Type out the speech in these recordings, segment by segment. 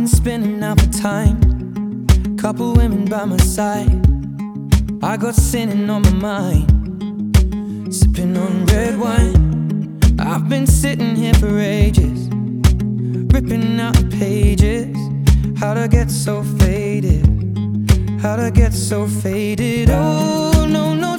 Been spending out the time. Couple women by my side. I got sinning on my mind. Sipping on red wine. I've been sitting here for ages. Ripping out the pages. How'd I get so faded? How'd I get so faded? Oh, no, no,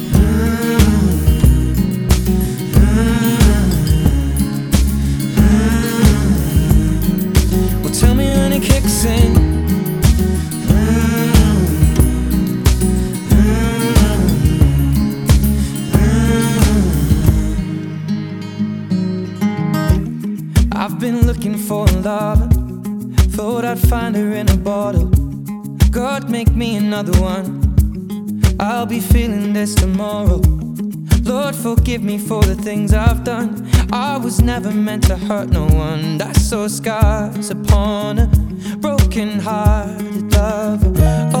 Kicks in. I've been looking for a lover. Thought I'd find her in a bottle. God, make me another one. I'll be feeling this tomorrow. Lord, forgive me for the things I've done. I was never meant to hurt no one. I saw scars upon a broken hearted lover. Oh,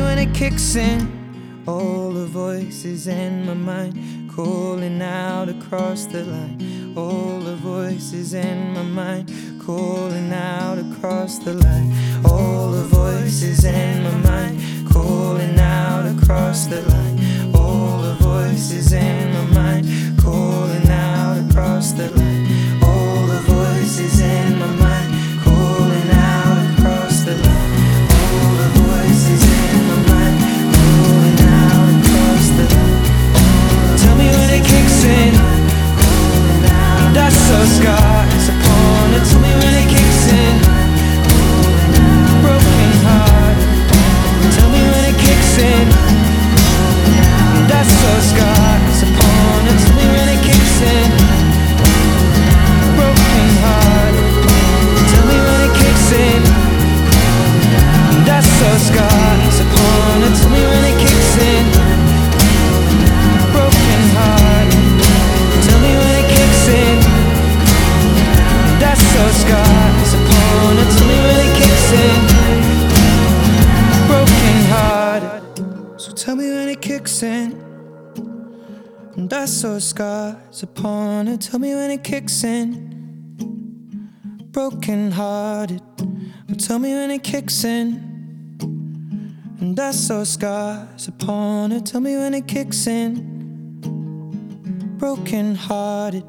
When it kicks in. All the voices in my mind calling out across the line. All the voices in my mind calling out across the line. All the voices in my mind calling out across the line. That's tell me when it kicks in. And I saw scars upon it. Tell me when it kicks in. Broken hearted. Tell me when it kicks in. And I saw scars upon it. Tell me when it kicks in. Broken hearted.